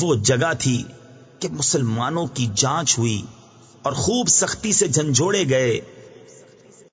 وہ جگہ تھی کہ مسلمانوں کی جانچ ہوئی اور خوب سختی سے جھنجھوڑے گئے۔